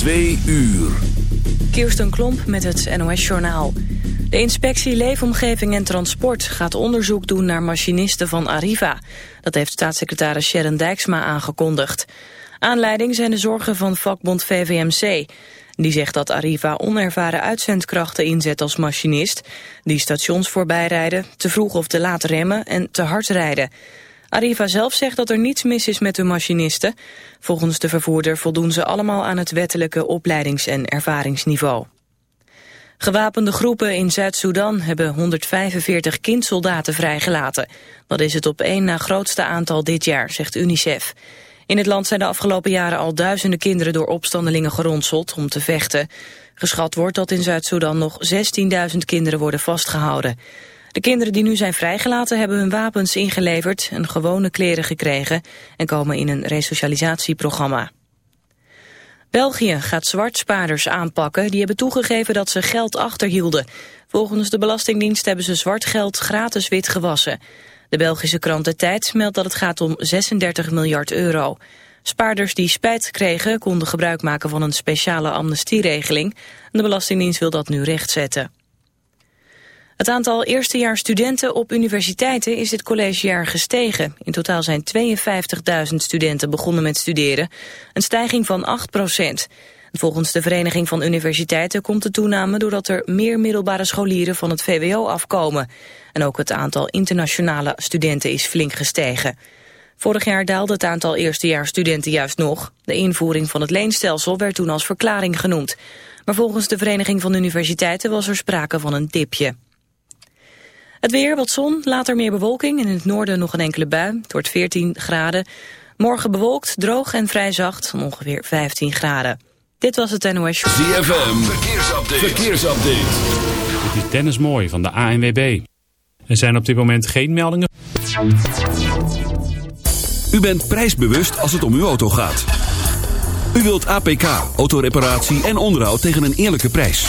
Twee uur. Kirsten Klomp met het NOS-journaal. De inspectie Leefomgeving en Transport gaat onderzoek doen naar machinisten van Arriva. Dat heeft staatssecretaris Sharon Dijksma aangekondigd. Aanleiding zijn de zorgen van vakbond VVMC. Die zegt dat Arriva onervaren uitzendkrachten inzet als machinist... die stations voorbijrijden, te vroeg of te laat remmen en te hard rijden... Arriva zelf zegt dat er niets mis is met de machinisten. Volgens de vervoerder voldoen ze allemaal aan het wettelijke opleidings- en ervaringsniveau. Gewapende groepen in Zuid-Soedan hebben 145 kindsoldaten vrijgelaten. Dat is het op één na grootste aantal dit jaar, zegt UNICEF. In het land zijn de afgelopen jaren al duizenden kinderen door opstandelingen geronseld om te vechten. Geschat wordt dat in Zuid-Soedan nog 16.000 kinderen worden vastgehouden. De kinderen die nu zijn vrijgelaten hebben hun wapens ingeleverd en gewone kleren gekregen en komen in een resocialisatieprogramma. België gaat zwartspaarders aanpakken die hebben toegegeven dat ze geld achterhielden. Volgens de Belastingdienst hebben ze zwart geld gratis wit gewassen. De Belgische krant De Tijd meldt dat het gaat om 36 miljard euro. Spaarders die spijt kregen konden gebruik maken van een speciale amnestieregeling. De Belastingdienst wil dat nu rechtzetten. Het aantal eerstejaars studenten op universiteiten is dit collegejaar gestegen. In totaal zijn 52.000 studenten begonnen met studeren, een stijging van 8 procent. Volgens de Vereniging van Universiteiten komt de toename doordat er meer middelbare scholieren van het VWO afkomen. En ook het aantal internationale studenten is flink gestegen. Vorig jaar daalde het aantal eerstejaarsstudenten juist nog. De invoering van het leenstelsel werd toen als verklaring genoemd. Maar volgens de Vereniging van Universiteiten was er sprake van een dipje. Het weer, wat zon, later meer bewolking. In het noorden nog een enkele bui. Het wordt 14 graden. Morgen bewolkt, droog en vrij zacht. Ongeveer 15 graden. Dit was het NOS Show. ZFM, verkeersupdate. verkeersupdate. Dit is Dennis Mooi van de ANWB. Er zijn op dit moment geen meldingen. U bent prijsbewust als het om uw auto gaat. U wilt APK, autoreparatie en onderhoud tegen een eerlijke prijs.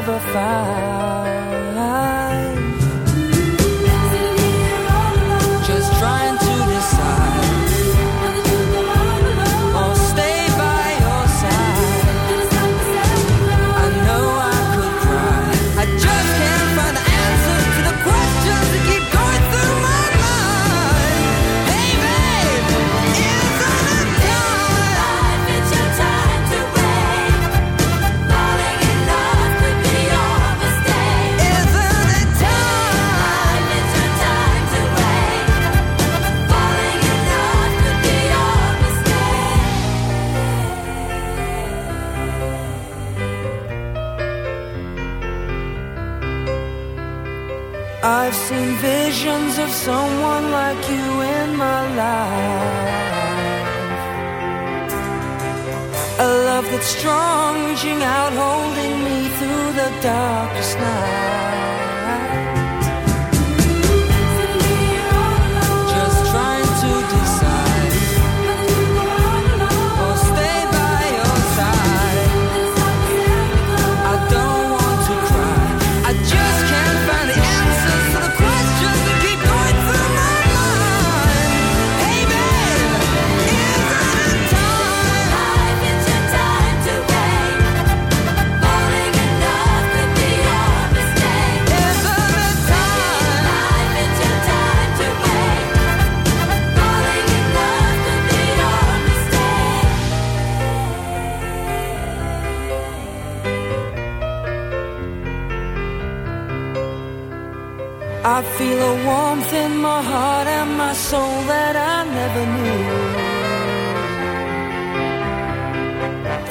never found.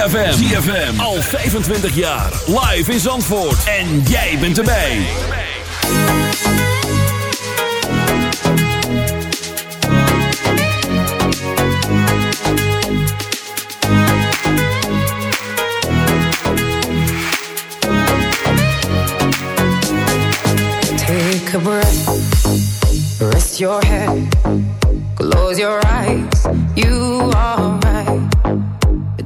ZFM. ZFM. Al 25 jaar. Live in Zandvoort. En jij bent erbij. Take a breath. Rest your head. Close your eyes. You are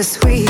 The sweet.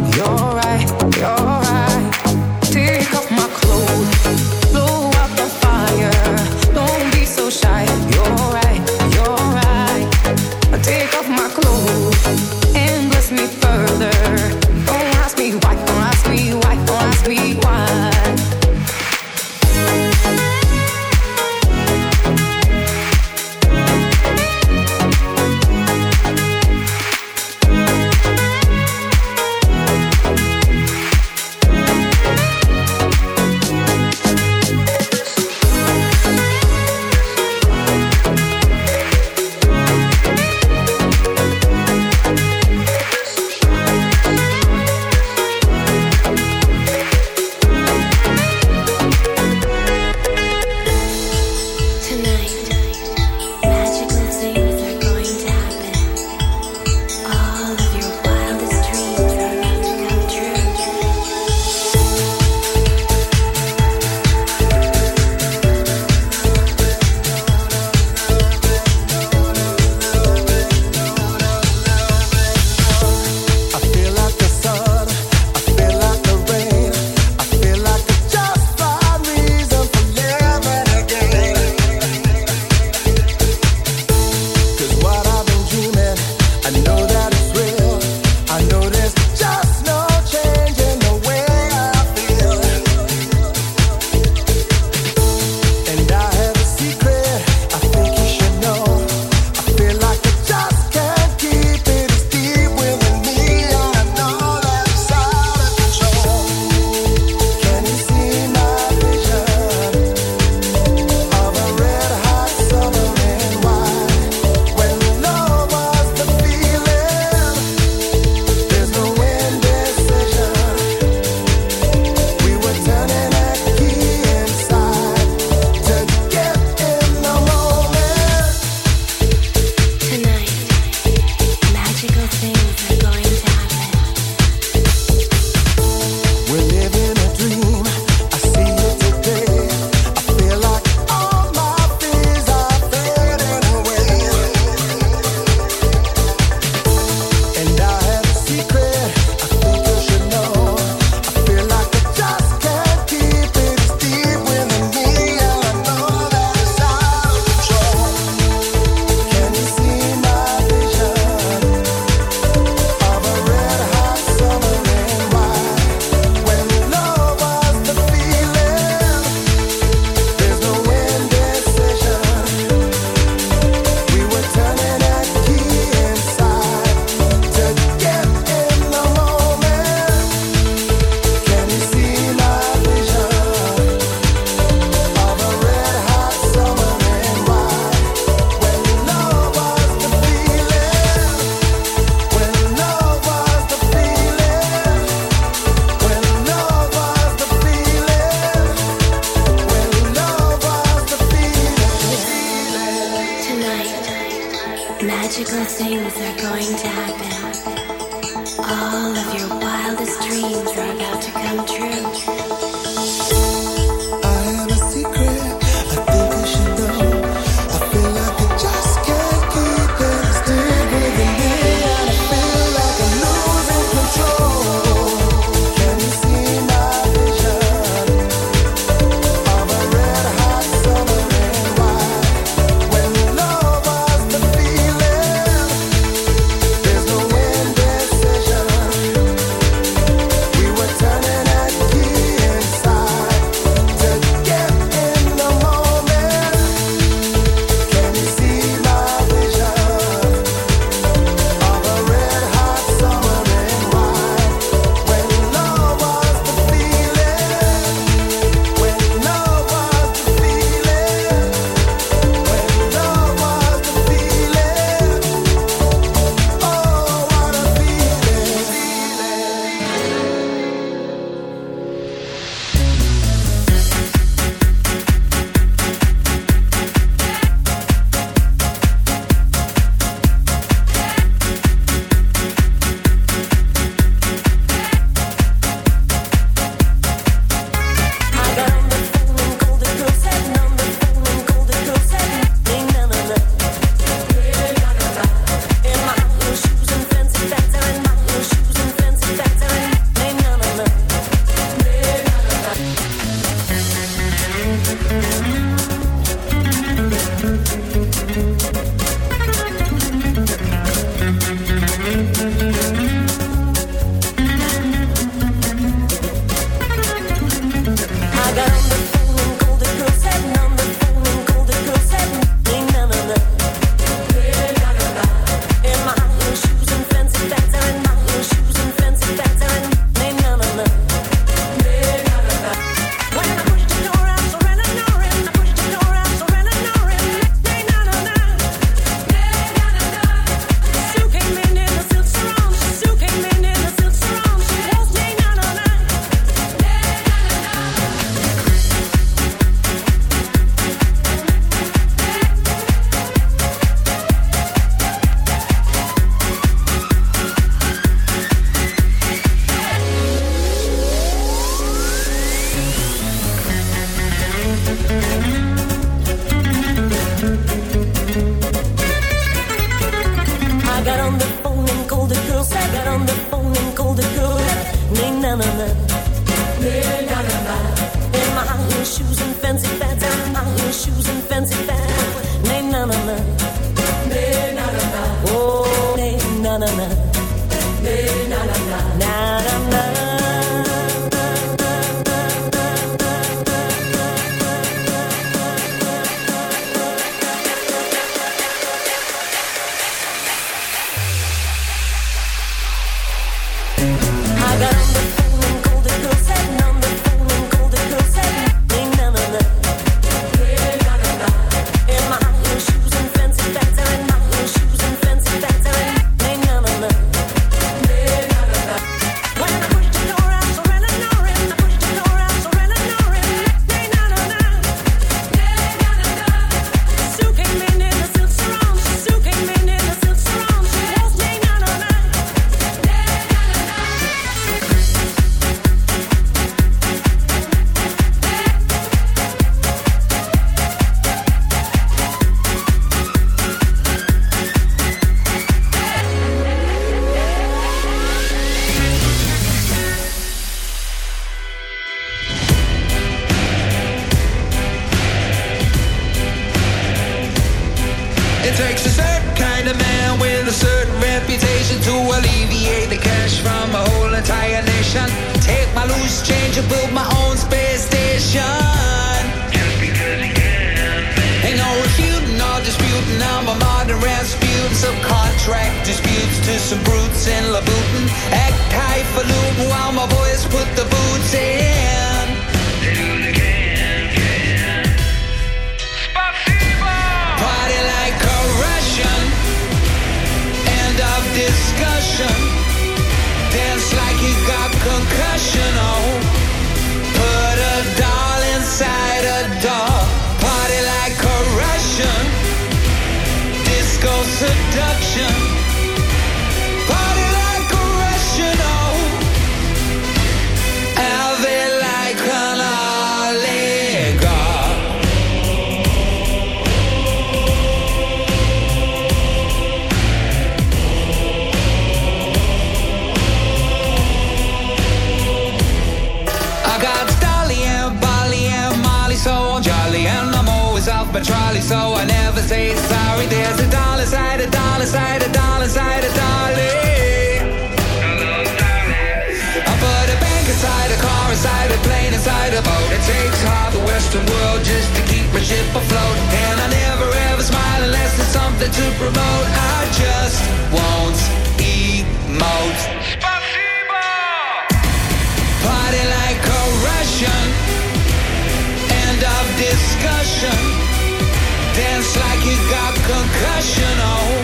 concussion on.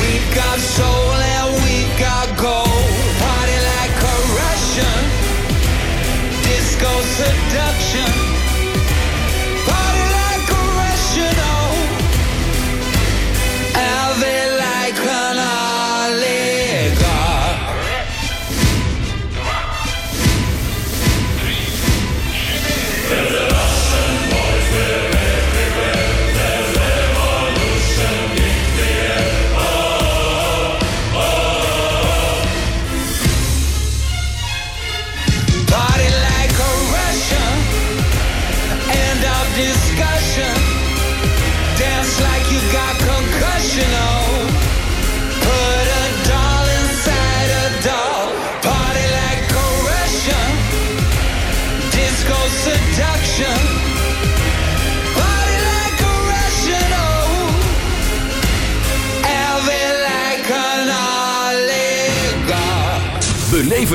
We've got so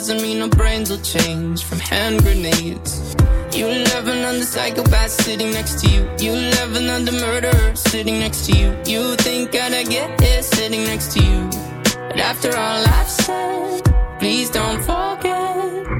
doesn't mean our brains will change from hand grenades. You love another psychopath sitting next to you. You love another murderer sitting next to you. You think I'd get here sitting next to you. But after all I've said, please don't forget.